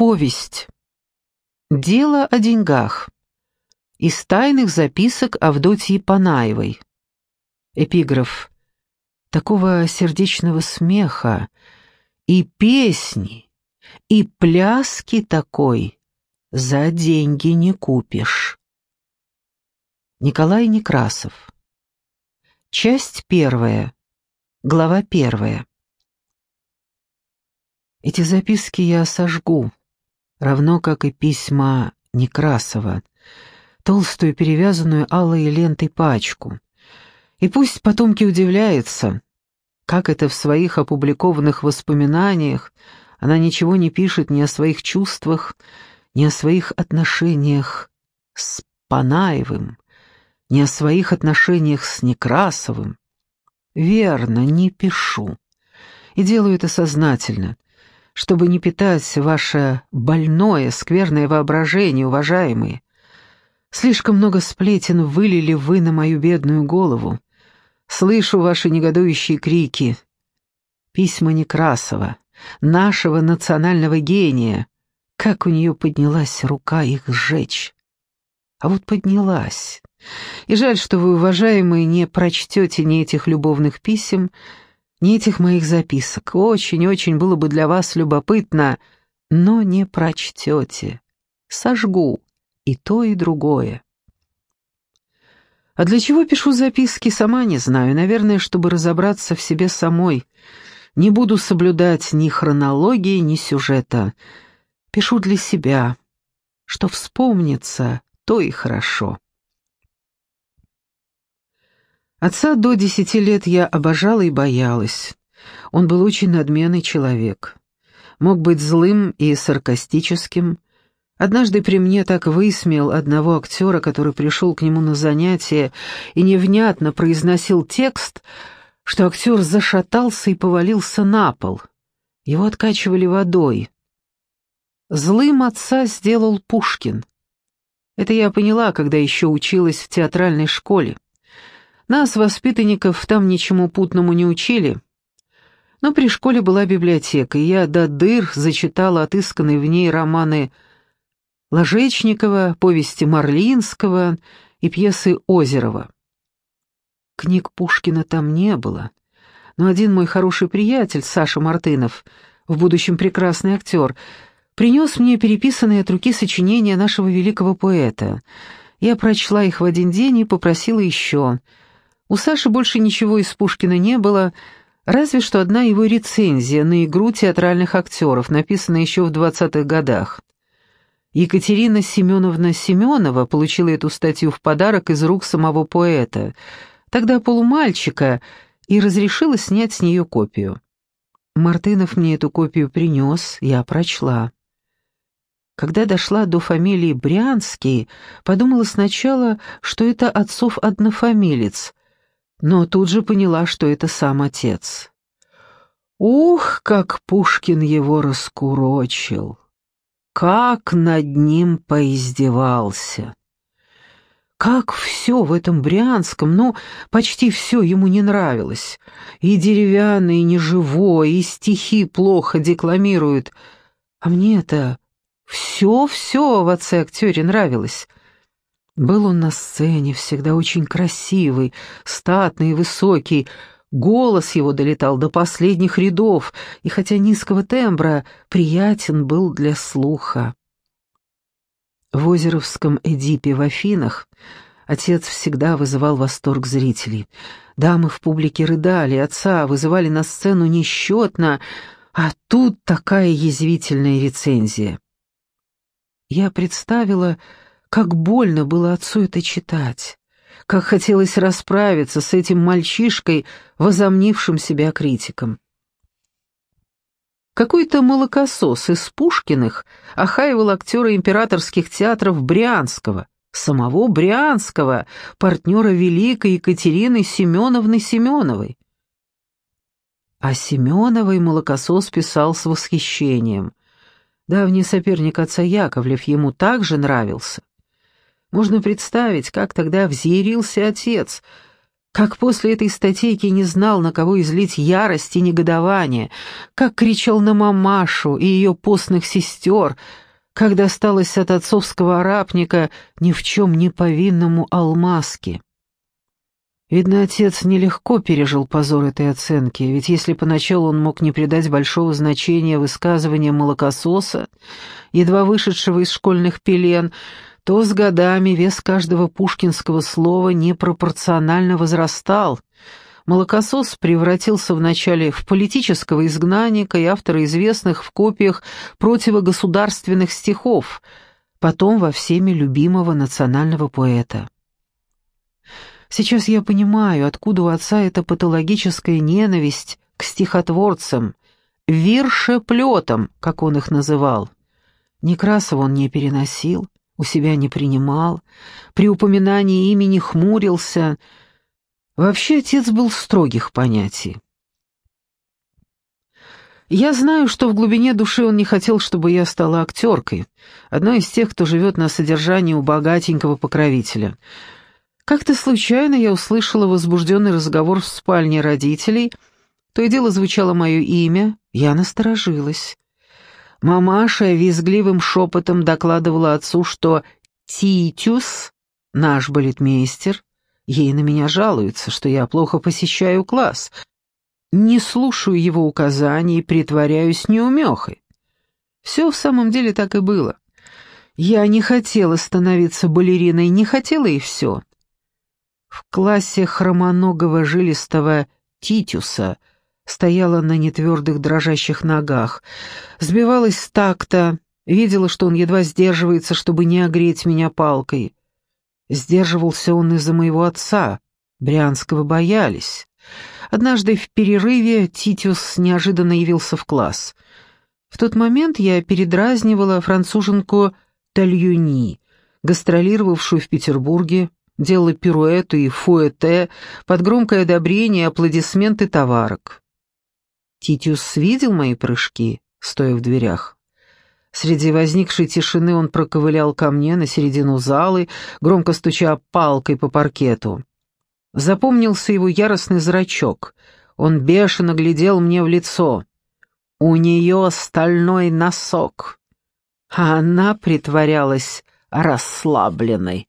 Повесть. Дело о деньгах. Из тайных записок Авдотьи Панаевой. Эпиграф. Такого сердечного смеха и песни, и пляски такой за деньги не купишь. Николай Некрасов. Часть первая. Глава первая. Эти записки я сожгу, равно как и письма Некрасова, толстую перевязанную алой лентой пачку. И пусть потомки удивляются, как это в своих опубликованных воспоминаниях она ничего не пишет ни о своих чувствах, ни о своих отношениях с Панаевым, ни о своих отношениях с Некрасовым. Верно, не пишу. И делаю это сознательно — чтобы не питать ваше больное, скверное воображение, уважаемые. Слишком много сплетен вылили вы на мою бедную голову. Слышу ваши негодующие крики. Письма Некрасова, нашего национального гения. Как у нее поднялась рука их сжечь. А вот поднялась. И жаль, что вы, уважаемые, не прочтете ни этих любовных писем, ни этих моих записок. Очень-очень было бы для вас любопытно, но не прочтете. Сожгу и то, и другое. А для чего пишу записки, сама не знаю. Наверное, чтобы разобраться в себе самой. Не буду соблюдать ни хронологии, ни сюжета. Пишу для себя. Что вспомнится, то и хорошо. Отца до десяти лет я обожала и боялась. Он был очень надменный человек. Мог быть злым и саркастическим. Однажды при мне так высмеял одного актера, который пришел к нему на занятие и невнятно произносил текст, что актер зашатался и повалился на пол. Его откачивали водой. Злым отца сделал Пушкин. Это я поняла, когда еще училась в театральной школе. Нас, воспитанников, там ничему путному не учили. Но при школе была библиотека, и я до дыр зачитала отысканные в ней романы Ложечникова, повести Марлинского и пьесы Озерова. Книг Пушкина там не было, но один мой хороший приятель, Саша Мартынов, в будущем прекрасный актер, принес мне переписанные от руки сочинения нашего великого поэта. Я прочла их в один день и попросила еще — у Саши больше ничего из Пушкина не было, разве что одна его рецензия на игру театральных актеров, написанная еще в 20-х годах. Екатерина Семеновна Семенова получила эту статью в подарок из рук самого поэта, тогда полумальчика, и разрешила снять с нее копию. Мартынов мне эту копию принес, я прочла. Когда дошла до фамилии Брянский, подумала сначала, что это отцов однофамилец, но тут же поняла, что это сам отец. Ух, как Пушкин его раскурочил! Как над ним поиздевался! Как все в этом Брянском, ну, почти все ему не нравилось. И деревянное, и неживое, и стихи плохо декламируют. А мне-то все-все в отце-актере нравилось — был он на сцене, всегда очень красивый, статный и высокий, голос его долетал до последних рядов, и хотя низкого тембра, приятен был для слуха. В Озеровском Эдипе в Афинах отец всегда вызывал восторг зрителей. Дамы в публике рыдали, отца вызывали на сцену несчетно, а тут такая язвительная рецензия. Я представила, как больно было отцу это читать. Как хотелось расправиться с этим мальчишкой, возомнившим себя критиком. Какой-то молокосос из Пушкиных охаивал актера императорских театров Брянского, самого Брянского, партнера великой Екатерины Семеновны Семеновой. А Семеновой молокосос писал с восхищением. Давний соперник отца Яковлев ему также нравился. Можно представить, как тогда взъярился отец. Как после этой статейки не знал, на кого излить ярость и негодование, как кричал на мамашу и ее постных сестер, как досталось от отцовского арапника ни в чем не повинному алмазке. Видно, отец нелегко пережил позор этой оценки, ведь если поначалу он мог не придать большого значения высказываниям молокососа, едва вышедшего из школьных пелен, то с годами вес каждого пушкинского слова непропорционально возрастал. Молокосос превратился вначале в политического изгнанника и автора известных в копиях противогосударственных стихов, потом во всеми любимого национального поэта. Сейчас я понимаю, откуда у отца эта патологическая ненависть к стихотворцам, виршеплетам, как он их называл. Некрасова он не переносил, у себя не принимал, при упоминании имени хмурился. Вообще отец был строгих понятий. Я знаю, что в глубине души он не хотел, чтобы я стала актеркой, одной из тех, кто живет на содержании у богатенького покровителя — как-то случайно я услышала возбужденный разговор в спальне родителей, то и дело звучало мое имя, я насторожилась. Мамаша визгливым шепотом докладывала отцу, что Титюс, наш балетмейстер, ей на меня жалуется, что я плохо посещаю класс, не слушаю его указаний и притворяюсь неумехой. Все в самом деле так и было. Я не хотела становиться балериной, не хотела и все. В классе хромоногого жилистого Титюса стояла на нетвердых дрожащих ногах, сбивалась с такта, видела, что он едва сдерживается, чтобы не огреть меня палкой. Сдерживался он из-за моего отца, Брянского боялись. Однажды в перерыве Титюс неожиданно явился в класс. В тот момент я передразнивала француженку Тальюни, гастролировавшую в Петербурге, делала пируэты и фуэте под громкое одобрение и аплодисменты товарок. Титюс видел мои прыжки, стоя в дверях. Среди возникшей тишины он проковылял ко мне на середину залы, громко стуча палкой по паркету. Запомнился его яростный зрачок. Он бешено глядел мне в лицо. У нее стальной носок. А она притворялась расслабленной.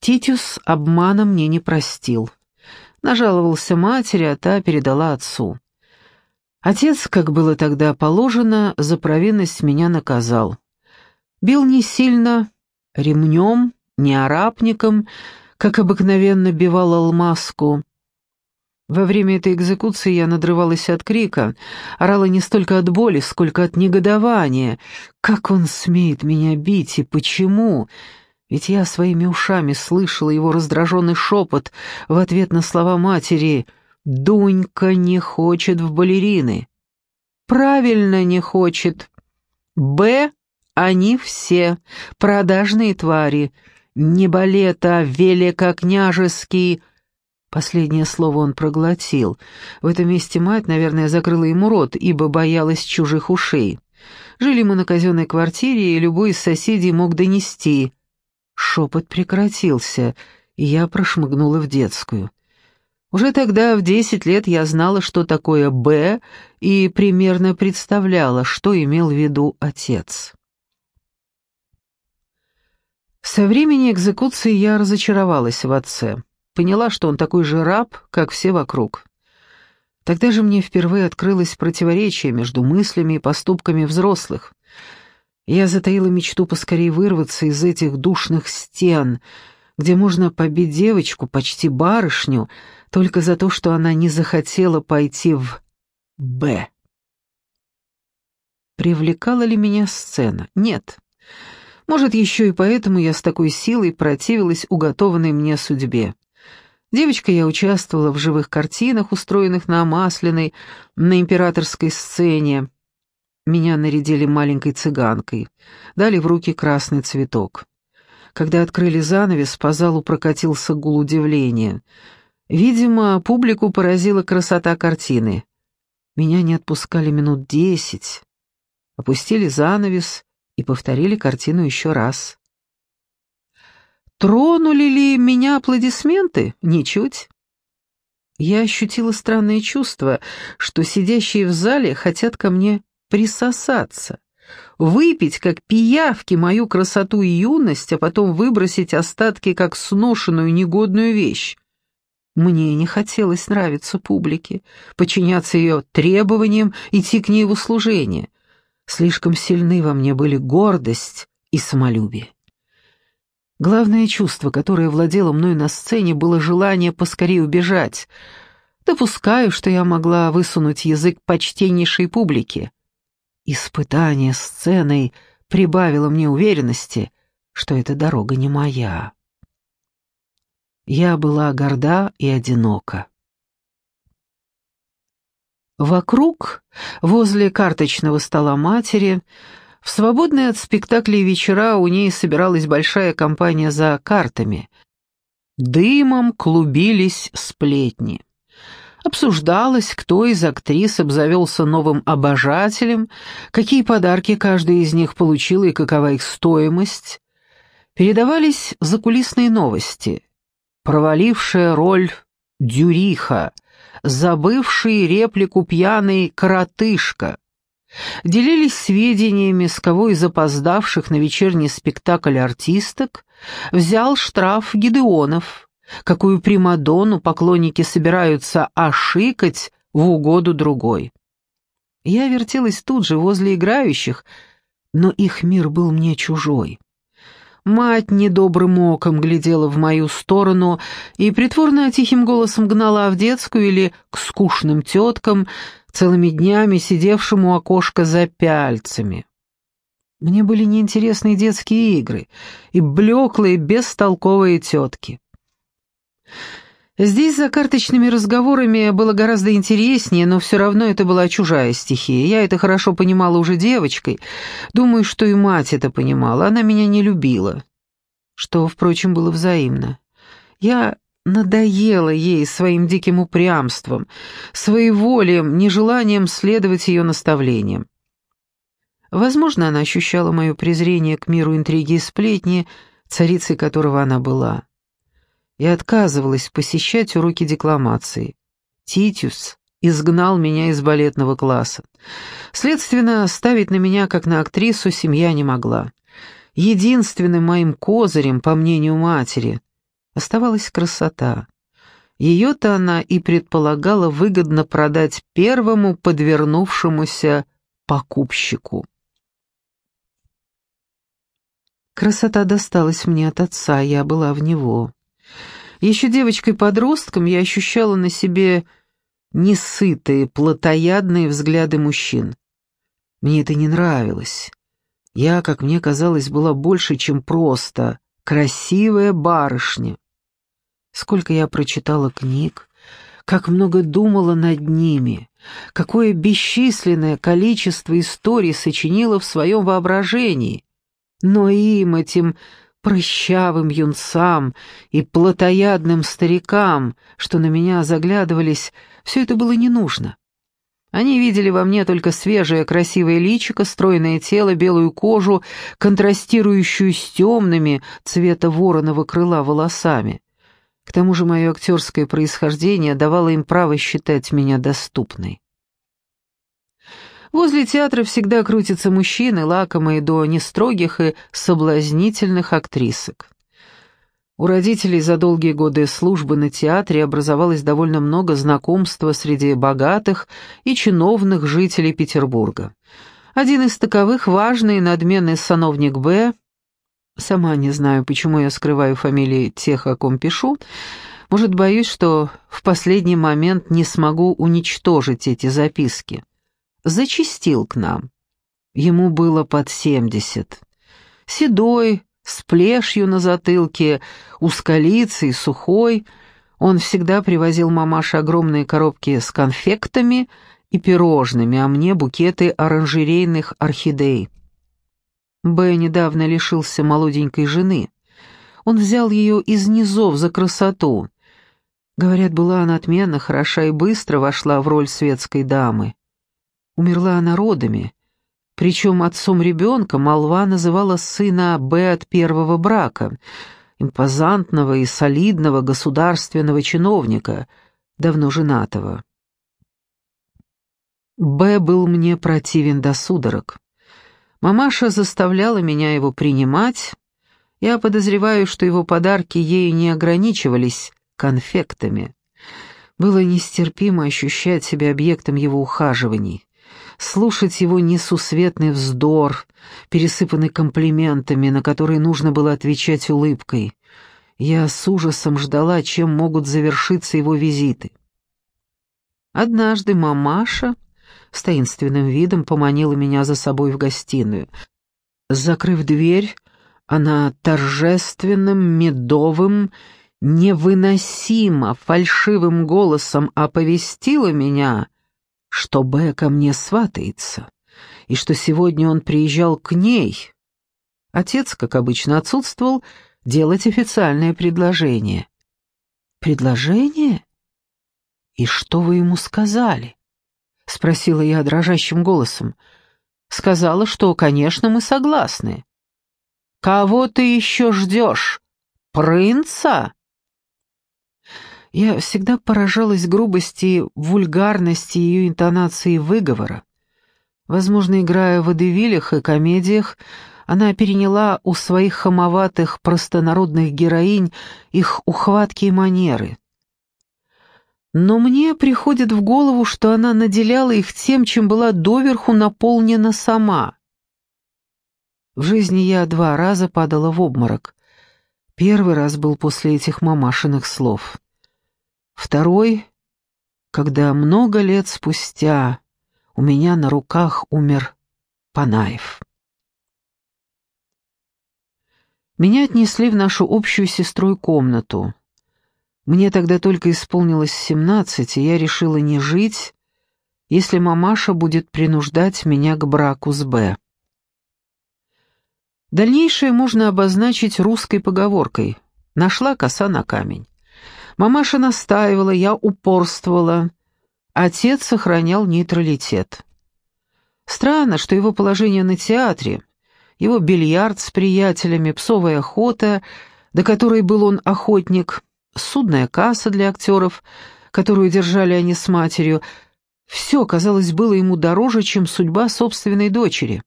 Титюс обмана мне не простил. Нажаловался матери, а та передала отцу. Отец, как было тогда положено, за провинность меня наказал. Бил не сильно, ремнем, не арапником, как обыкновенно бивал алмазку. Во время этой экзекуции я надрывалась от крика, орала не столько от боли, сколько от негодования. Как он смеет меня бить и почему? Ведь я своими ушами слышала его раздраженный шепот в ответ на слова матери «Дунька не хочет в балерины». «Правильно не хочет. Б. Они все продажные твари. Не балет, а великокняжеский...» Последнее слово он проглотил. В этом месте мать, наверное, закрыла ему рот, ибо боялась чужих ушей. Жили мы на казенной квартире, и любой из соседей мог донести. Шепот прекратился, и я прошмыгнула в детскую. Уже тогда, в десять лет, я знала, что такое «Б», и примерно представляла, что имел в виду отец. Со времени экзекуции я разочаровалась в отце. Поняла, что он такой же раб, как все вокруг. Тогда же мне впервые открылось противоречие между мыслями и поступками взрослых. Я затаила мечту поскорее вырваться из этих душных стен, где можно побить девочку, почти барышню, только за то, что она не захотела пойти в «Б». Привлекала ли меня сцена? Нет. Может, еще и поэтому я с такой силой противилась уготованной мне судьбе. Девочкой я участвовала в живых картинах, устроенных на Масляной, на императорской сцене. Меня нарядили маленькой цыганкой, дали в руки красный цветок. Когда открыли занавес, по залу прокатился гул удивления. Видимо, публику поразила красота картины. Меня не отпускали минут десять. Опустили занавес и повторили картину еще раз. Тронули ли меня аплодисменты? Ничуть. Я ощутила странное чувство, что сидящие в зале хотят ко мне присосаться, выпить, как пиявки, мою красоту и юность, а потом выбросить остатки, как сношенную негодную вещь. Мне не хотелось нравиться публике, подчиняться ее требованиям, идти к ней в услужение. Слишком сильны во мне были гордость и самолюбие. Главное чувство, которое владело мной на сцене, было желание поскорее убежать. Допускаю, что я могла высунуть язык почтеннейшей публике. Испытание сценой прибавило мне уверенности, что эта дорога не моя. Я была горда и одинока. Вокруг, возле карточного стола матери, в свободные от спектаклей вечера у ней собиралась большая компания за картами. Дымом клубились сплетни. Обсуждалось, кто из актрис обзавелся новым обожателем, какие подарки каждая из них получила и какова их стоимость. Передавались закулисные новости. Провалившая роль Дюриха, забывший реплику пьяный коротышка, делились сведениями, с кого из опоздавших на вечерний спектакль артисток взял штраф Гидеонов, какую Примадонну поклонники собираются ошикать в угоду другой. Я вертелась тут же возле играющих, но их мир был мне чужой. Мать недобрым оком глядела в мою сторону и притворно тихим голосом гнала в детскую или к скучным теткам, целыми днями сидевшим у окошка за пяльцами. Мне были неинтересны детские игры и блеклые, бестолковые тетки. Здесь за карточными разговорами было гораздо интереснее, но все равно это была чужая стихия. Я это хорошо понимала уже девочкой. Думаю, что и мать это понимала. Она меня не любила. Что, впрочем, было взаимно. Я надоела ей своим диким упрямством, своеволием, нежеланием следовать ее наставлениям. Возможно, она ощущала мое презрение к миру интриги и сплетни, царицей которого она была и отказывалась посещать уроки декламации. Титюс изгнал меня из балетного класса. Следственно, ставить на меня как на актрису семья не могла. Единственным моим козырем, по мнению матери, оставалась красота. Ее-то она и предполагала выгодно продать первому подвернувшемуся покупщику. Красота досталась мне от отца, я была в него. Еще девочкой-подростком я ощущала на себе несытые, плотоядные взгляды мужчин. Мне это не нравилось. Я, как мне казалось, была больше, чем просто красивая барышня. Сколько я прочитала книг, как много думала над ними, какое бесчисленное количество историй сочинила в своем воображении. Но им, этим прыщавым юнцам и плотоядным старикам, что на меня заглядывались, все это было не нужно. Они видели во мне только свежее красивое личико, стройное тело, белую кожу, контрастирующую с темными цвета вороного крыла волосами. К тому же мое актерское происхождение давало им право считать меня доступной. Возле театра всегда крутятся мужчины, лакомые до нестрогих и соблазнительных актрисок. У родителей за долгие годы службы на театре образовалось довольно много знакомства среди богатых и чиновных жителей Петербурга. Один из таковых — важный и надменный сановник Б. Сама не знаю, почему я скрываю фамилии тех, о ком пишу. Может, боюсь, что в последний момент не смогу уничтожить эти записки зачистил к нам. Ему было под семьдесят. Седой, с плешью на затылке, узколицый, сухой, он всегда привозил мамаше огромные коробки с конфектами и пирожными, а мне букеты оранжерейных орхидей. Б недавно лишился молоденькой жены. Он взял ее из низов за красоту. Говорят, была она отменно хороша и быстро вошла в роль светской дамы. Умерла она родами, причем отцом ребенка молва называла сына Б от первого брака. импозантного и солидного государственного чиновника, давно женатого. Б был мне противен до судорог. Мамаша заставляла меня его принимать. Я подозреваю, что его подарки ею не ограничивались конфектами. Было нестерпимо ощущать себя объектом его ухаживаний, слушать его несусветный вздор, пересыпанный комплиментами, на которые нужно было отвечать улыбкой. Я с ужасом ждала, чем могут завершиться его визиты. Однажды мамаша с таинственным видом поманила меня за собой в гостиную. Закрыв дверь, она торжественным, медовым, невыносимо фальшивым голосом оповестила меня, что Б ко мне сватается, и что сегодня он приезжал к ней. Отец, как обычно, отсутствовал, делать официальное предложение. «Предложение? И что вы ему сказали?» — спросила я дрожащим голосом. «Сказала, что, конечно, мы согласны». «Кого ты еще ждешь? Принца?» Я всегда поражалась грубости, вульгарности ее интонации выговора. Возможно, играя в водевилях и комедиях, она переняла у своих хамоватых простонародных героинь их ухватки и манеры. Но мне приходит в голову, что она наделяла их тем, чем была доверху наполнена сама. В жизни я два раза падала в обморок. Первый раз был после этих мамашиных слов. Второй, когда много лет спустя у меня на руках умер Панаев. Меня отнесли в нашу общую сестрой комнату. Мне тогда только исполнилось семнадцать, и я решила не жить, если мамаша будет принуждать меня к браку с Б. Дальнейшее можно обозначить русской поговоркой «нашла коса на камень». Мамаша настаивала, я упорствовала. Отец сохранял нейтралитет. Странно, что его положение на театре, его бильярд с приятелями, псовая охота, до которой был он охотник, судная касса для актеров, которую держали они с матерью, все, казалось, было ему дороже, чем судьба собственной дочери.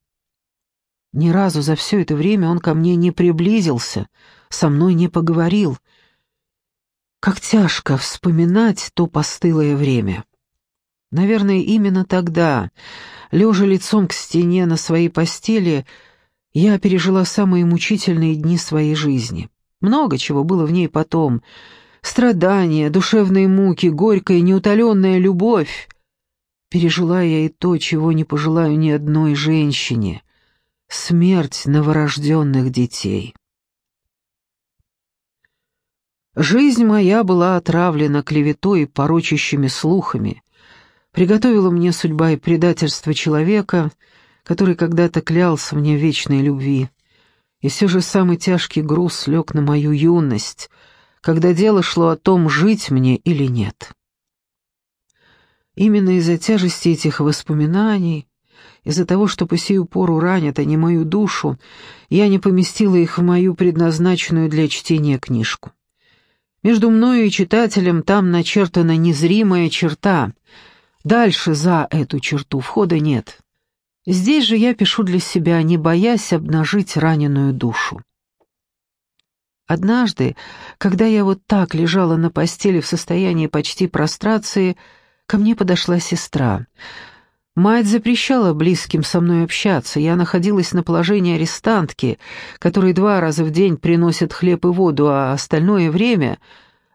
Ни разу за все это время он ко мне не приблизился, со мной не поговорил. Как тяжко вспоминать то постылое время. Наверное, именно тогда, лежа лицом к стене на своей постели, я пережила самые мучительные дни своей жизни. Много чего было в ней потом — Страдания, душевные муки, горькая, неутоленная любовь. Пережила я и то, чего не пожелаю ни одной женщине — смерть новорожденных детей. Жизнь моя была отравлена клеветой и порочащими слухами. Приготовила мне судьба и предательство человека, который когда-то клялся мне вечной любви. И все же самый тяжкий груз лег на мою юность — когда дело шло о том, жить мне или нет. Именно из-за тяжести этих воспоминаний, из-за того, что по сию пору ранят они мою душу, я не поместила их в мою предназначенную для чтения книжку. Между мною и читателем там начертана незримая черта. Дальше за эту черту входа нет. Здесь же я пишу для себя, не боясь обнажить раненую душу. Однажды, когда я вот так лежала на постели в состоянии почти прострации, ко мне подошла сестра. Мать запрещала близким со мной общаться, я находилась на положении арестантки, которой два раза в день приносят хлеб и воду, а остальное время,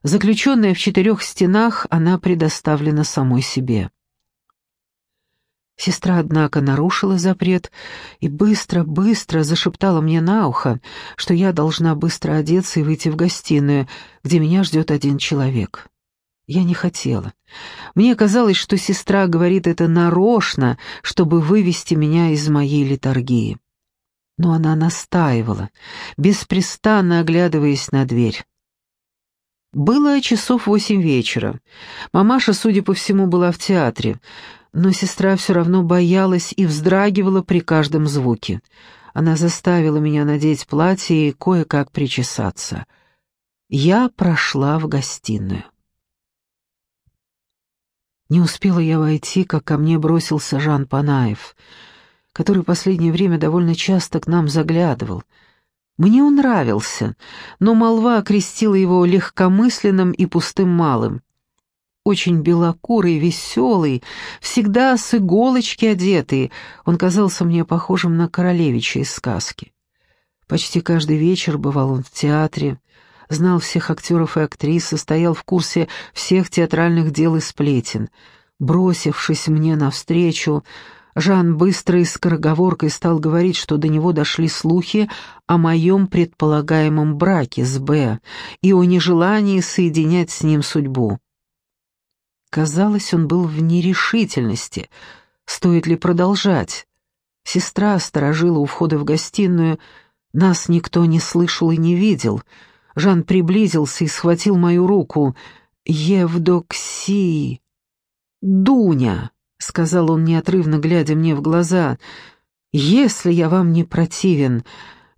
заключенная в четырех стенах, она предоставлена самой себе. Сестра, однако, нарушила запрет и быстро-быстро зашептала мне на ухо, что я должна быстро одеться и выйти в гостиную, где меня ждет один человек. Я не хотела. Мне казалось, что сестра говорит это нарочно, чтобы вывести меня из моей литургии. Но она настаивала, беспрестанно оглядываясь на дверь. Было часов восемь вечера. Мамаша, судя по всему, была в театре, но сестра все равно боялась и вздрагивала при каждом звуке. Она заставила меня надеть платье и кое-как причесаться. я прошла в гостиную. Не успела я войти, как ко мне бросился Жан Панаев, который последнее время довольно часто к нам заглядывал. Мне он нравился, но молва окрестила его легкомысленным и пустым малым. Очень белокурый, веселый, всегда с иголочки одетый, он казался мне похожим на королевича из сказки. Почти каждый вечер бывал он в театре, знал всех актеров и актрис, стоял в курсе всех театральных дел и сплетен. Бросившись мне навстречу, Жан быстро и скороговоркой стал говорить, что до него дошли слухи о моем предполагаемом браке с Б и о нежелании соединять с ним судьбу. Казалось, он был в нерешительности, стоит ли продолжать. Сестра сторожила у входа в гостиную, нас никто не слышал и не видел — Жан приблизился и схватил мою руку. «Евдокси!» «Дуня!» — сказал он, неотрывно глядя мне в глаза. «Если я вам не противен,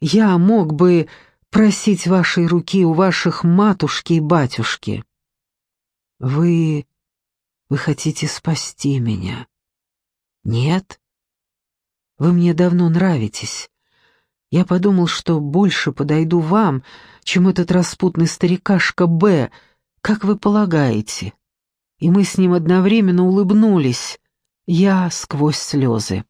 я мог бы просить вашей руки у ваших матушки и батюшки». «Вы... вы хотите спасти меня?» «Нет?» «Вы мне давно нравитесь. Я подумал, что больше подойду вам, чем этот распутный старикашка Б, как вы полагаете?» И мы с ним одновременно улыбнулись, я сквозь слезы.